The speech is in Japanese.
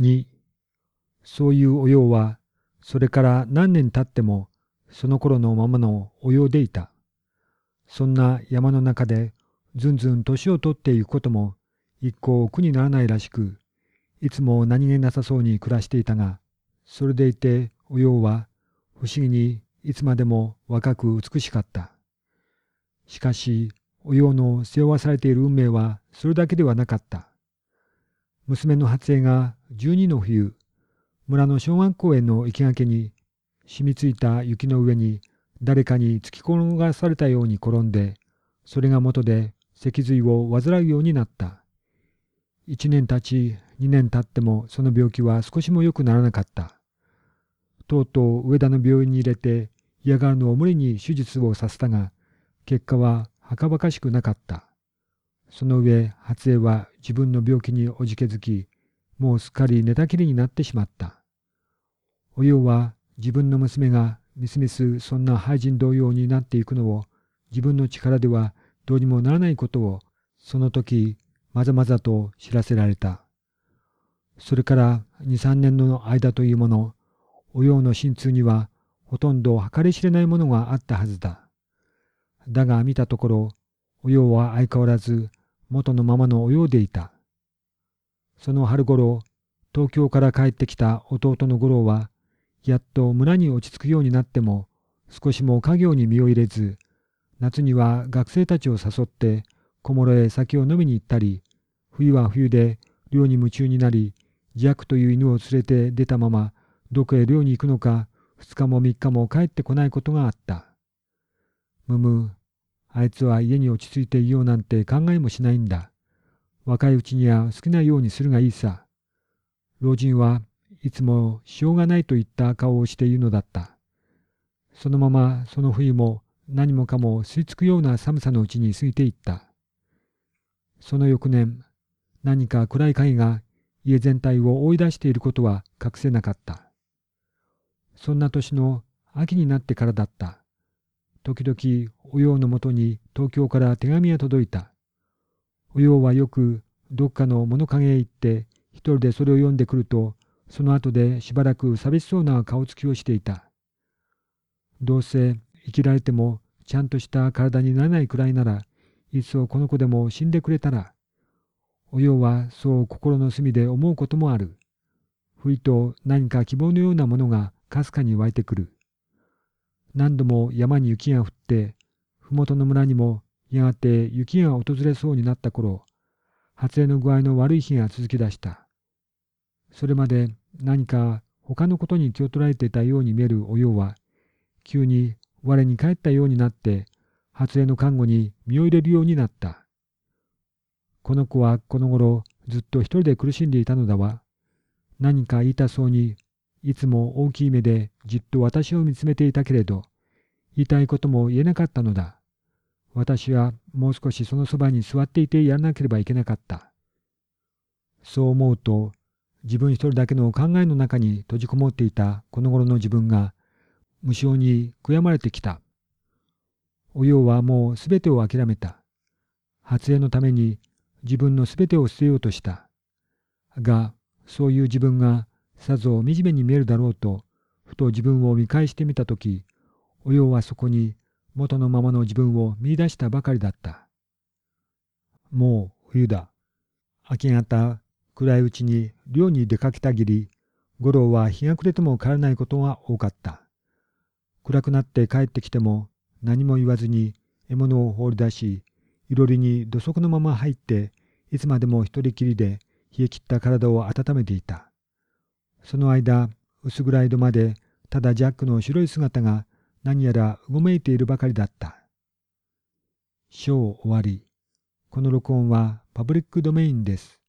2そういうおようはそれから何年経ってもその頃のままのおようでいた。そんな山の中でずんずん年を取っていくことも一向苦にならないらしく、いつも何気なさそうに暮らしていたが、それでいておようは不思議にいつまでも若く美しかった。しかし、おようの背負わされている運命はそれだけではなかった。娘の初江が十二の冬、村の小学校への行きがけに染みついた雪の上に誰かに突き転がされたように転んで、それが元で脊髄を患うようになった。一年経ち、二年経ってもその病気は少しも良くならなかった。とうとう上田の病院に入れて嫌がるのを無理に手術をさせたが、結果ははかばかしくなかった。その上、初江は自分の病気におじけづき、もうすっかり寝たきりになってしまった。おようは自分の娘がみすみすそんな廃人同様になっていくのを自分の力ではどうにもならないことをその時まざまざと知らせられた。それから二三年の間というもの、おようの心痛にはほとんど計り知れないものがあったはずだ。だが見たところ、おようは相変わらず元のままのおようでいた。その春頃、東京から帰ってきた弟の五郎はやっと村に落ち着くようになっても少しも家業に身を入れず夏には学生たちを誘って小諸へ酒を飲みに行ったり冬は冬で漁に夢中になりジャックという犬を連れて出たままどこへ漁に行くのか2日も3日も帰ってこないことがあった。むむ、あいつは家に落ち着いていようなんて考えもしないんだ。若いうちには好きなようにするがいいさ。老人はいつもしょうがないといった顔をしているのだった。そのままその冬も何もかも吸い付くような寒さのうちに過ぎていった。その翌年、何か暗い影が家全体を追い出していることは隠せなかった。そんな年の秋になってからだった。時々、おようのもとに東京から手紙が届いた。おようはよくどっかの物陰へ行って一人でそれを読んでくるとその後でしばらく寂しそうな顔つきをしていた。どうせ生きられてもちゃんとした体にならないくらいなら、いっそこの子でも死んでくれたら。おようはそう心の隅で思うこともある。ふいと何か希望のようなものがかすかに湧いてくる。何度も山に雪が降って、麓の村にもやがて雪が訪れそうになった頃、発煙の具合の悪い日が続き出した。それまで何か他のことに気を取られていたように見えるおようは、急に我に返ったようになって、初江の看護に身を入れるようになった。この子はこの頃ずっと一人で苦しんでいたのだわ。何か言いたそうに、いつも大きい目でじっと私を見つめていたけれど、言いたいことも言えなかったのだ。私はもう少しそのそばに座っていてやらなければいけなかった。そう思うと自分一人だけの考えの中に閉じこもっていたこの頃の自分が無性に悔やまれてきた。おようはもうすべてを諦めた。発煙のために自分のすべてを捨てようとした。が、そういう自分がさぞ惨めに見えるだろうと、ふと自分を見返してみたとき、おようはそこに元のままの自分を見出したばかりだった。もう冬だ。明け方、暗いうちに漁に出かけたぎり、五郎は日が暮れても帰らないことが多かった。暗くなって帰ってきても何も言わずに獲物を放り出し、いろりに土足のまま入って、いつまでも一人きりで冷え切った体を温めていた。その間、薄暗い戸まで、ただジャックの白い姿が何やらうごめいているばかりだった。章終わり。この録音はパブリックドメインです。